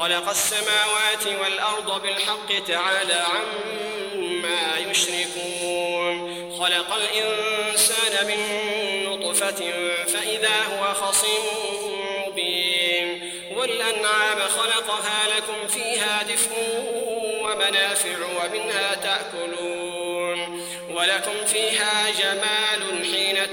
خلق السماوات والأرض بالحق تعالى عما يشركون. خلق الإنسان من نطفة فإذا هو خصيم مبين. والأنعام خلقها لكم فيها دفء ومنافع ومنها تأكلون. ولكم فيها جمال حين وحين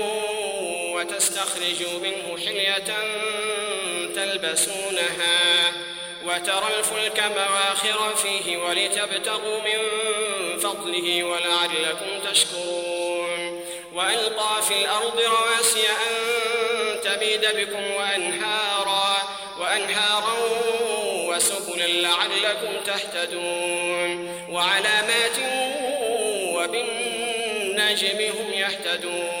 وتستخرجوا منه حلية تلبسونها وترى الفلك مواخر فيه ولتبتغوا من فضله ولعلكم تشكرون وألقى في الأرض رواسي أن تميد بكم وأنهارا وأنهارا وسبلا لعلكم تهتدون وعلامات وبالنجم هم يهتدون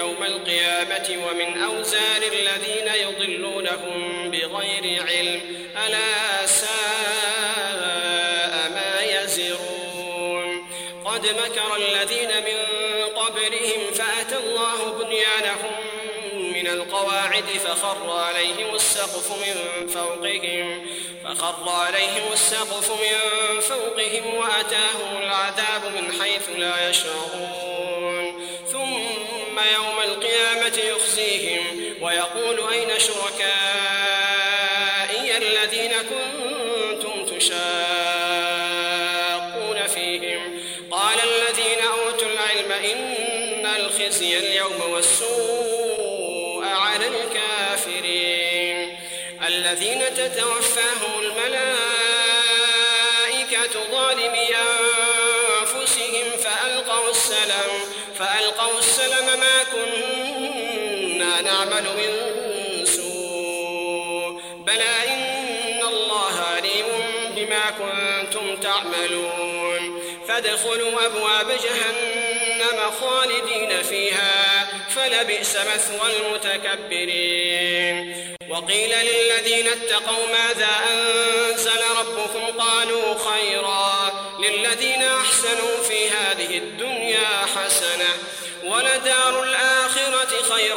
يوم القيامة ومن أوزار الذين يضلونهم بغير علم ألا ساء ما يزرون. قد مكر الذين من قبلهم فأتى الله بنيانهم من القواعد فخر عليهم السقف من فوقهم فخر عليهم السقف من فوقهم وأتاهم العذاب من حيث لا يشعرون. يخزيهم ويقول أين شركائي الذين كنتم تشاقون فيهم؟ قال الذين أوتوا العلم إن الخزي اليوم والسوء السوء على الكافرين. الذين تتوفاهم الملائكة ظالمي أنفسهم فألقوا السلام فألقوا السلام ما كنا نعمل من سوء. بلى إن الله عليم بما كنتم تعملون. فادخلوا أبواب جهنم خالدين فيها فلبئس مثوى المتكبرين. وقيل للذين اتقوا ماذا أنزل ربكم؟ قالوا خيرا للذين أحسنوا في هذه الدنيا حسنة ولدار الآخرة خير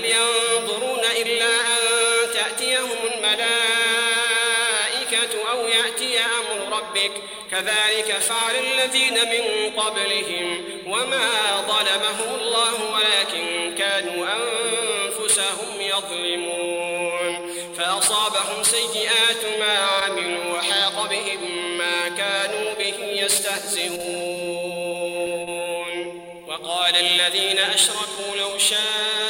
هل ينظرون إلا أن تأتيهم الملائكة أو يأتي أمر ربك كذلك فعل الذين من قبلهم وما ظلمهم الله ولكن كانوا أنفسهم يظلمون فأصابهم سيئات ما عملوا وحاق بهم ما كانوا به يستهزئون وقال الذين أشركوا لو شاء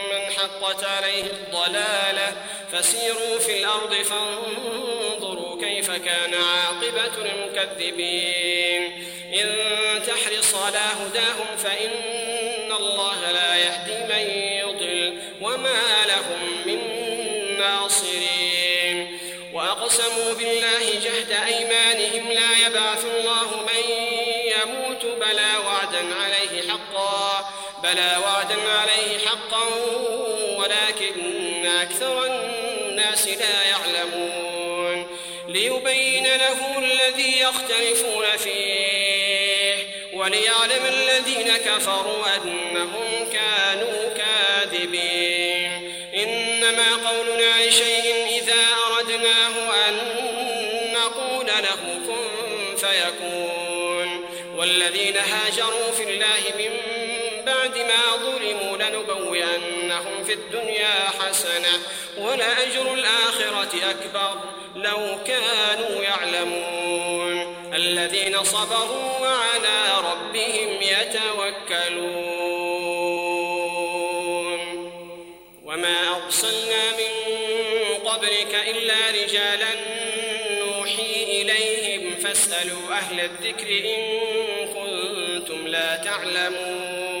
حقت عليه الضلالة فسيروا في الأرض فانظروا كيف كان عاقبة المكذبين إن تحرص على هداهم فإن الله لا يهدي من يضل وما لهم من ناصرين وأقسموا بالله جهد أيمانهم لا يبعث الله من يموت بلى وعدا عليه حقا بلى وعدا عليه حقا أكثر الناس لا يعلمون ليبين له الذي يختلفون فيه وليعلم الذين كفروا أنهم كانوا كاذبين إنما قولنا لشيء إذا أردناه أن نقول له كن فيكون والذين هاجروا في الله من بعد ما ظلموا لنبوئنهم في الدنيا حسنة ولأجر الآخرة أكبر لو كانوا يعلمون. الذين صبروا وعلى ربهم يتوكلون. وما أرسلنا من قبلك إلا رجالا نوحي إليهم فاسألوا أهل الذكر إن كنتم لا تعلمون.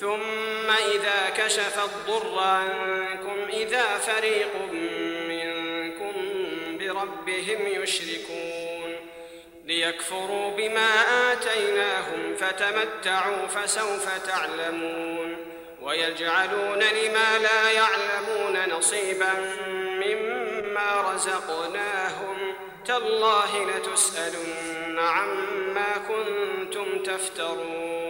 ثم إذا كشف الضر عنكم إذا فريق منكم بربهم يشركون. ليكفروا بما آتيناهم فتمتعوا فسوف تعلمون. ويجعلون لما لا يعلمون نصيبا مما رزقناهم. تالله لتسألن عما كنتم تفترون.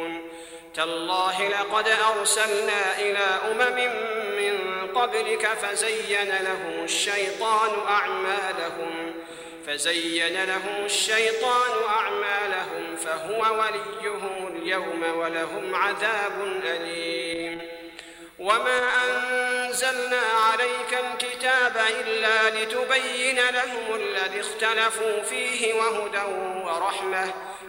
تالله لقد أرسلنا إلى أمم من قبلك فزين لهم الشيطان أعمالهم فزين لهم الشيطان أعمالهم فهو وليهم اليوم ولهم عذاب أليم. وما أنزلنا عليك الكتاب إلا لتبين لهم الذي اختلفوا فيه وهدى ورحمة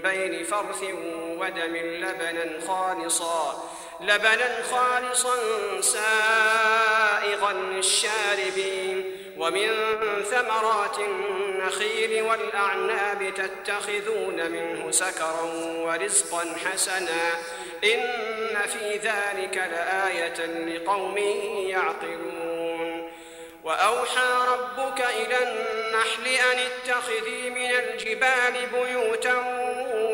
بين فرث ودم لبنا خالصا لبنا خالصا سائغا للشاربين. ومن ثمرات النخيل والأعناب تتخذون منه سكرا ورزقا حسنا. إن في ذلك لآية لقوم يعقلون. وأوحى ربك إلى النحل أن اتخذي من الجبال بيوتا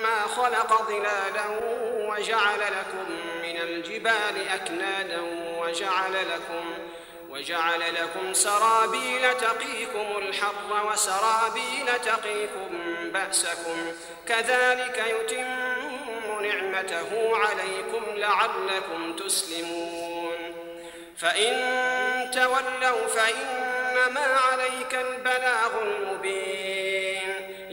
مما خلق ظلالا وجعل لكم من الجبال أكنادا وجعل لكم وجعل لكم سرابيل تقيكم الحر وسرابيل تقيكم بأسكم. كذلك يتم نعمته عليكم لعلكم تسلمون. فإن تولوا فإنما عليك البلاغ المبين.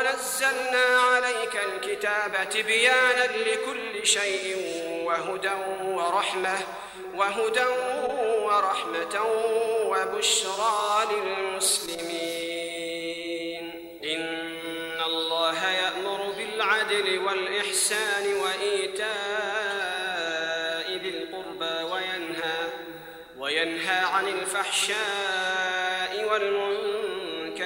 ونزلنا عليك الكتاب تبيانا لكل شيء وهدى ورحمة وهدى ورحمة وبشرى للمسلمين. إن الله يأمر بالعدل والإحسان وإيتاء ذي القربى وينهى وينهى عن الفحشاء والمنكر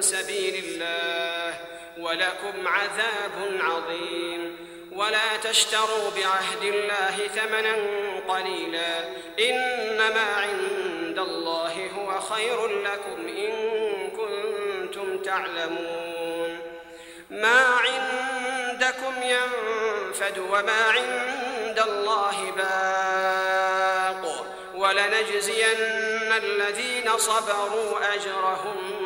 سبيل الله ولكم عذاب عظيم. ولا تشتروا بعهد الله ثمنا قليلا إنما عند الله هو خير لكم إن كنتم تعلمون. ما عندكم ينفد وما عند الله باق ولنجزين الذين صبروا أجرهم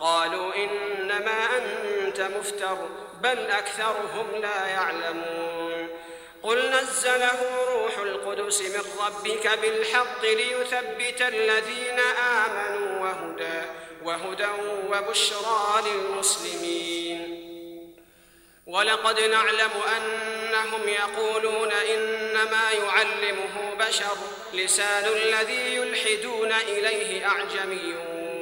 قالوا إنما أنت مفتر بل أكثرهم لا يعلمون. قل نزله روح القدس من ربك بالحق ليثبت الذين آمنوا وهدى وهدى وبشرى للمسلمين. ولقد نعلم أنهم يقولون إنما يعلمه بشر لسان الذي يلحدون إليه أعجمي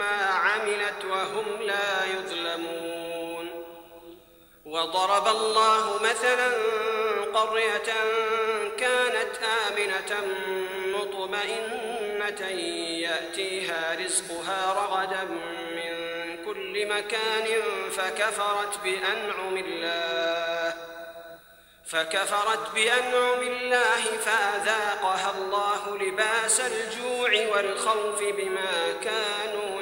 ما عملت وهم لا يظلمون. وضرب الله مثلا قرية كانت آمنة مطمئنة يأتيها رزقها رغدا من كل مكان فكفرت بأنعم الله فكفرت بأنعم الله فأذاقها الله لباس الجوع والخوف بما كانوا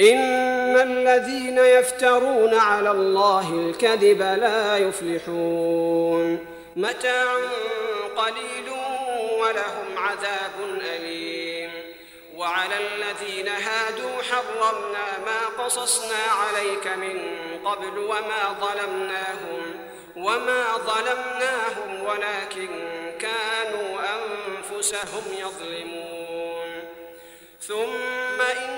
إن الذين يفترون على الله الكذب لا يفلحون. متاع قليل ولهم عذاب أليم. وعلى الذين هادوا حرمنا ما قصصنا عليك من قبل وما ظلمناهم وما ظلمناهم ولكن كانوا أنفسهم يظلمون. ثم إن